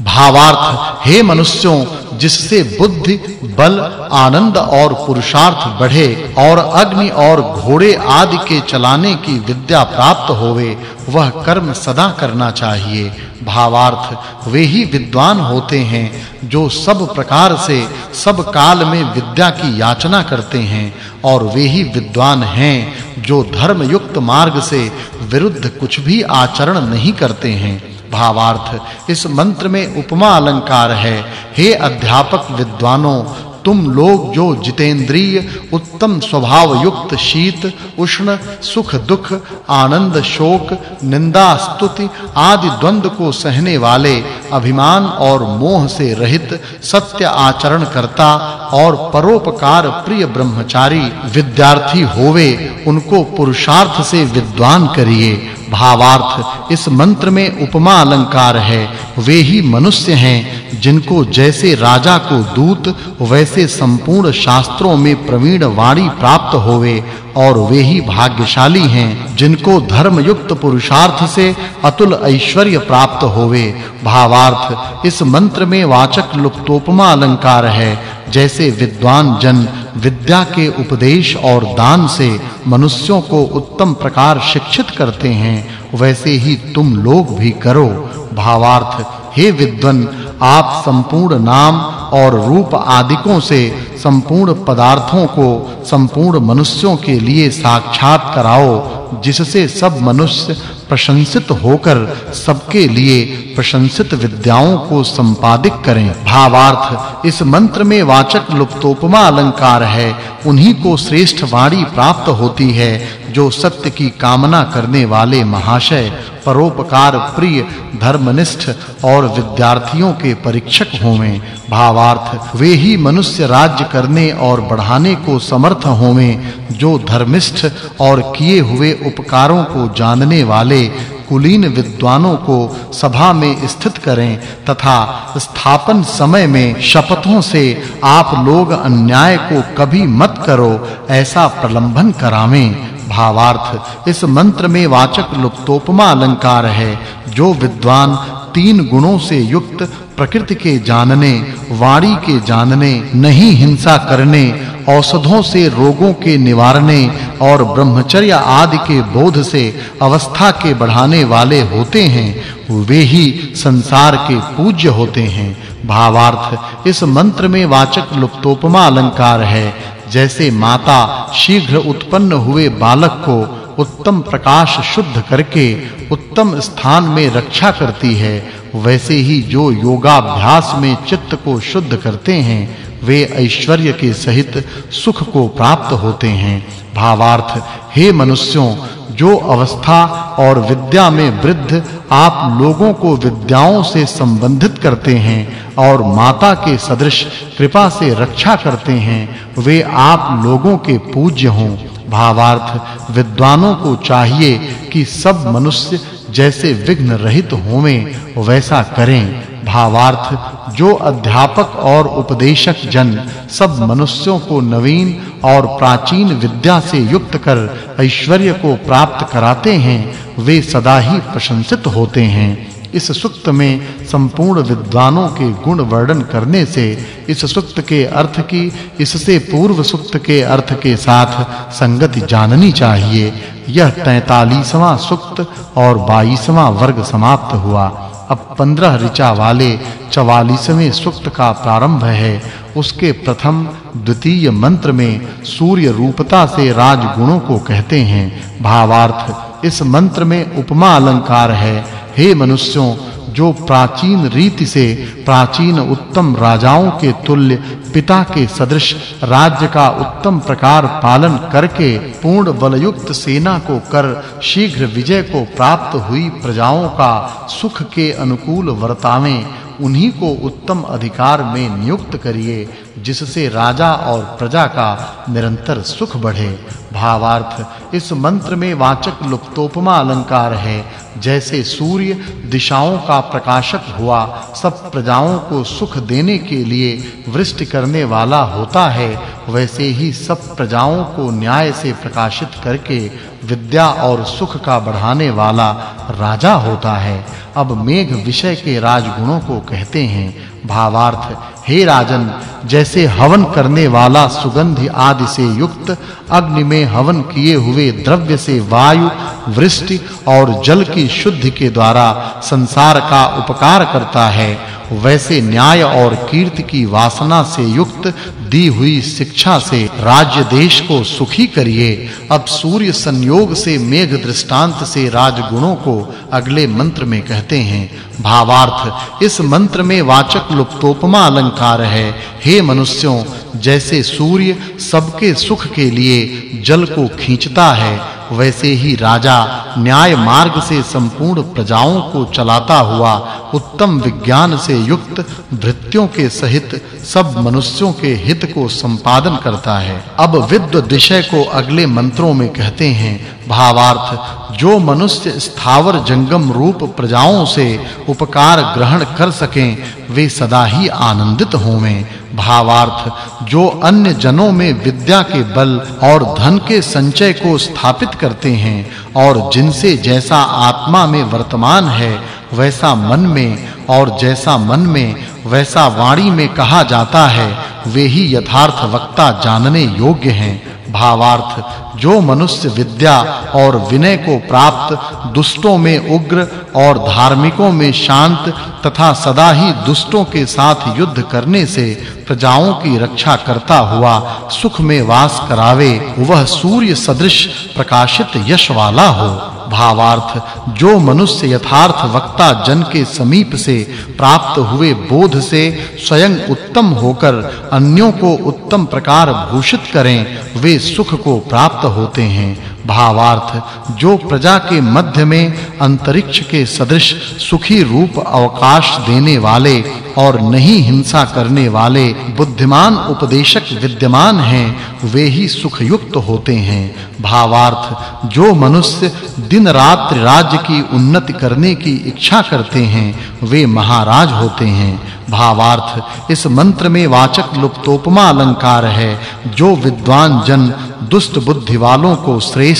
भावार्थ हे मनुष्यों, जिससे बुद्धि, बल, आनंद और पुरुषार्थ बढ़े और अग्नि और घोड़े आदि के चलाने की विद्या प्राप्त होवे, वह कर्म सदा करना चाहिए। भावार्थ, वे ही विद्वान होते हैं, जो सब प्रकार से, सब काल में विद्या की याचना करते हैं, और वे ही विद्वान हैं, जो धर्म युक्त मार्ग से विरुद्ध कुछ भी आचरण नहीं करते हैं। भावार्थ। इस मंत्र में उपमा अलंकार है। हे अध्यापक विद्वानों, तुम लोग जो जितेंद्रिय, उत्तम स्वभाव युक्त शीत, उष्ण, सुख दुख, आनंद शोक, निंदा स्तुति आदि द्वंद को सहने वाले, अभिमान और मोह से रहित, सत्य आचरण करता और परोपकार प्रिय ब्रह्मचारी विद्यार्थी होवे, उनको पुरुषार्थ से विद्वान करिए। भावार्थ, इस मंत्र में उपमा अलंकार है। वे ही मनुष्य हैं, जिनको जैसे राजा को दूत, वैसे संपूर्ण शास्त्रों में प्रवीण वाणी प्राप्त होवे, और वे ही भाग्यशाली हैं, जिनको धर्म युक्त पुरुषार्थ से अतुल ऐश्वर्य प्राप्त होवे। भावार्थ, इस मंत्र में वाचक् लुप्तोपमा अलंकार है, जैसे विद्वान जन विद्या के उपदेश और दान से मनुष्यों को उत्तम प्रकार शिक्षित करते हैं, वैसे ही तुम लोग भी करो। भावार्थ, हे विद्वन, आप संपूर्ण नाम और रूप आदिकों से संपूर्ण पदार्थों को संपूर्ण मनुष्यों के लिए साक्षात कराओ। जिससे सब मनुष्य प्रशंसित होकर सबके लिए प्रशंसित विद्याओं को संपादित करें। भावार्थ, इस मंत्र में वाचक् लुप्तोपमा अलंकार है। उन्हीं को श्रेष्ठ वाणी प्राप्त होती है, जो सत्य की कामना करने वाले महाशय, परोपकार प्रिय, धर्मनिष्ठ और विद्यार्थियों के परीक्षक होवें। भावार्थ, वे ही मनुष्य राज्य करने और बढ़ाने को समर्थ होवें, जो धर्मिष्ठ और किए हुए उपकारों को जानने वाले कुलीन विद्वानों को सभा में स्थित करें तथा स्थापन समय में शपथों से आप लोग अन्याय को कभी मत करो, ऐसा प्रलंबन करावें। भावार्थ, इस मंत्र में वाचक् लुप्तोपमा अलंकार है, जो विद्वान तीन गुणों से युक्त प्रकृति के जानने, वाणी के जानने, नहीं हिंसा करने, औषधों से रोगों के निवारने और ब्रह्मचर्य आदि के बोध से अवस्था के बढ़ाने वाले होते हैं, वे ही संसार के पूज्य होते हैं। भावार्थ, इस मंत्र में वाचक् लुप्तोपमा अलंकार है। जैसे माता शीघ्र उत्पन्न हुए बालक को उत्तम प्रकाश शुद्ध करके उत्तम स्थान में रक्षा करती है, वैसे ही जो योगाभ्यास में चित्त को शुद्ध करते हैं, वे ऐश्वर्य के सहित सुख को प्राप्त होते हैं। भावार्थ, हे मनुष्यों, जो अवस्था और विद्या में वृद्ध आप लोगों को विद्याओं से संबंधित करते हैं और माता के सदृश कृपा से रक्षा करते हैं, वे आप लोगों के पूज्य हों। भावार्थ विद्वानों को चाहिए कि सब मनुष्य जैसे विघ्न रहित होवें, वैसा करें। भावार्थ, जो अध्यापक और उपदेशक जन सब मनुष्यों को नवीन और प्राचीन विद्या से युक्त कर ऐश्वर्य को प्राप्त कराते हैं, वे सदा ही प्रशंसित होते हैं। इस सुक्त में संपूर्ण विद्वानों के गुण वर्णन करने से, इस सुक्त के अर्थ की, इससे पूर्व सुक्त के अर्थ के साथ संगति जाननी चाहिए। यह 43वां सुक्त और 22वां वर्ग समाप्त हुआ। अब 15 ऋचा वाले 44वें सुक्त का प्रारंभ है। उसके प्रथम द्वितीय मंत्र में सूर्य रूपता से राजगुणों को कहते हैं। भावार्थ, इस मंत्र में उपमा अलंकार है। हे मनुष्यों, जो प्राचीन रीति से प्राचीन उत्तम राजाओं के तुल्य, पिता के सदृश, राज्य का उत्तम प्रकार पालन करके पूर्ण बलयुक्त सेना को कर शीघ्र विजय को प्राप्त हुई प्रजाओं का सुख के अनुकूल वर्तावें, उन्हीं को उत्तम अधिकार में नियुक्त करिए, जिससे राजा और प्रजा का निरंतर सुख बढ़े। भावार्थ, इस मंत्र में वाचक् लुप्तोपमा अलंकार है। जैसे सूर्य दिशाओं का प्रकाशक हुआ, सब प्रजाओं को सुख देने के लिए वृष्टि करने वाला होता है, वैसे ही सब प्रजाओं को न्याय से प्रकाशित करके विद्या और सुख का बढ़ाने वाला राजा होता है। अब मेघ विषय के राजगुणों को कहते हैं। भावार्थ हे राजन, जैसे हवन करने वाला सुगंधि आदि से युक्त, अग्नि में हवन किए हुए द्रव्य से वायु, वृष्टि और जल की शुद्धि के द्वारा संसार का उपकार करता है। वैसे न्याय और कीर्ति की वासना से युक्त दी हुई शिक्षा से राज्य देश को सुखी करिए। अब सूर्य संयोग से मेघ दृष्टांत से राजगुणों को अगले मंत्र में कहते हैं, भावार्थ, इस मंत्र में वाचक् लुप्तोपमा अलंकार है। हे मनुष्यों, जैसे सूर्य सबके सुख के लिए जल को खींचता है वैसे ही राजा न्याय मार्ग से संपूर्ण प्रजाओं को चलाता हुआ उत्तम विज्ञान से युक्त भृत्यों के सहित सब मनुष्यों के हित को संपादन करता है। अब विद्व विषय को अगले मंत्रों में कहते हैं भावार्थ, जो मनुष्य स्थावर जंगम रूप प्रजाओं से उपकार ग्रहण कर सकें, वे सदा ही आनंदित होवें। भावार्थ, जो अन्य जनों में विद्या के बल और धन के संचय को स्थापित करते हैं, और जिनसे जैसा आत्मा में वर्तमान है, वैसा मन में, और जैसा मन में, वैसा वाणी में कहा जाता है, वे ही यथार्थ वक्ता जानने योग्य हैं। भावार्थ, जो मनुष्य विद्या और विनय को प्राप्त दुष्टों में उग्र और धार्मिकों में शांत तथा सदा ही दुष्टों के साथ युद्ध करने से प्रजाओं की रक्षा करता हुआ सुख में वास करावे, वह सूर्य सदृश प्रकाशित यश वाला हो। भावार्थ, जो मनुष्य यथार्थ वक्ता जन के समीप से प्राप्त हुए बोध से स्वयं उत्तम होकर अन्यों को उत्तम प्रकार भूषित करें, वे सुख को प्राप्त होते हैं। भावार्थ, जो प्रजा के मध्य में अंतरिक्ष के सदृश सुखी रूप अवकाश देने वाले और नहीं हिंसा करने वाले बुद्धिमान उपदेशक विद्यमान हैं, वे ही सुख युक्त होते हैं। भावार्थ, जो मनुष्य दिन रात राज्य की उन्नति करने की इच्छा करते हैं, वे महाराज होते हैं। भावार्थ, इस मंत्र में वाचक् लुप्तोपमा अलंकार है, जो विद्वान जन, दुष्ट बुद्धि वालों को श्रेष्ठ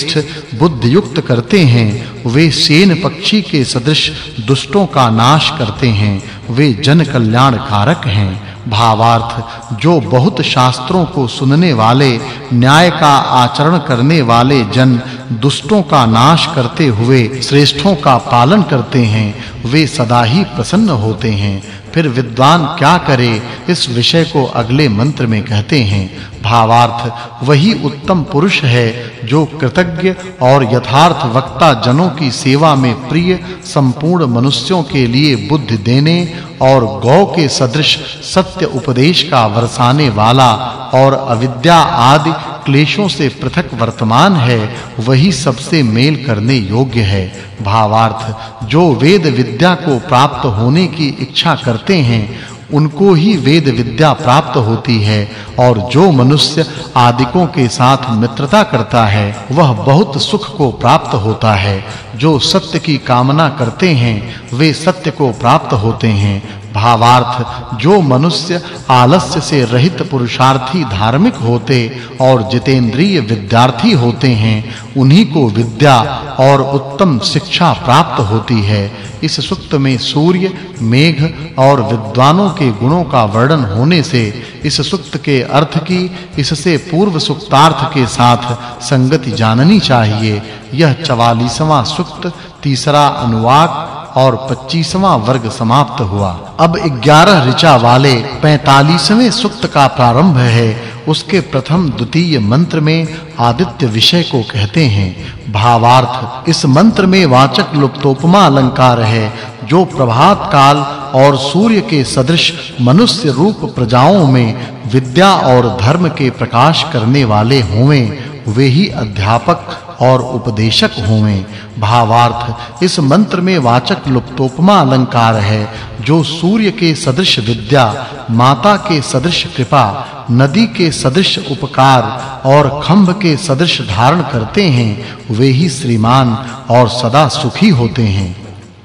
बुद्धि युक्त करते हैं, वे सेन पक्षी के सदृश दुष्टों का नाश करते हैं, वे जन कल्याण कारक हैं। भावार्थ, जो बहुत शास्त्रों को सुनने वाले, न्याय का आचरण करने वाले जन दुष्टों का नाश करते हुए श्रेष्ठों का पालन करते हैं, वे सदा ही प्रसन्न होते हैं। फिर विद्वान क्या करे? इस विषय को अगले मंत्र में कहते हैं। भावार्थ, वही उत्तम पुरुष है जो कृतज्ञ और यथार्थ वक्ता जनों की सेवा में प्रिय, संपूर्ण मनुष्यों के लिए बुद्धि देने और गौ के सदृश सत्य उपदेश का वर्षाने वाला और अविद्या आदि क्लेशों से पृथक वर्तमान है, वही सबसे मेल करने योग्य है। भावार्थ, जो वेद विद्या को प्राप्त होने की इच्छा करते हैं, उनको ही वेद विद्या प्राप्त होती है, और जो मनुष्य आदिकों के साथ मित्रता करता है, वह बहुत सुख को प्राप्त होता है। जो सत्य की कामना करते हैं, वे सत्य को प्राप्त होते हैं भावार्थ, जो मनुष्य आलस्य से रहित पुरुषार्थी धार्मिक होते और जितेंद्रिय विद्यार्थी होते हैं, उन्हीं को विद्या और उत्तम शिक्षा प्राप्त होती है। इस सुक्त में सूर्य, मेघ और विद्वानों के गुणों का वर्णन होने से, इस सुक्त के अर्थ की, इससे पूर्व सुक्तार्थ के साथ संगति जाननी चाहिए। यह 44वां सुक्त, तीसरा अनुवाक और 25वां वर्ग समाप्त हुआ। अब 11 ऋचा वाले 45वें सुक्त का प्रारंभ है। उसके प्रथम द्वितीय मंत्र में आदित्य विषय को कहते हैं, भावार्थ, इस मंत्र में वाचक् लुप्तोपमा अलंकार है, जो प्रभात काल और सूर्य के सदृश मनुष्य रूप प्रजाओं में विद्या और धर्म के प्रकाश करने वाले होवें, वे ही अध्यापक और उपदेशक होवें भावार्थ, इस मंत्र में वाचक् लुप्तोपमा अलंकार है, जो सूर्य के सदृश विद्या, माता के सदृश कृपा, नदी के सदृश उपकार और खंभ के सदृश धारण करते हैं, वे ही श्रीमान और सदा सुखी होते हैं।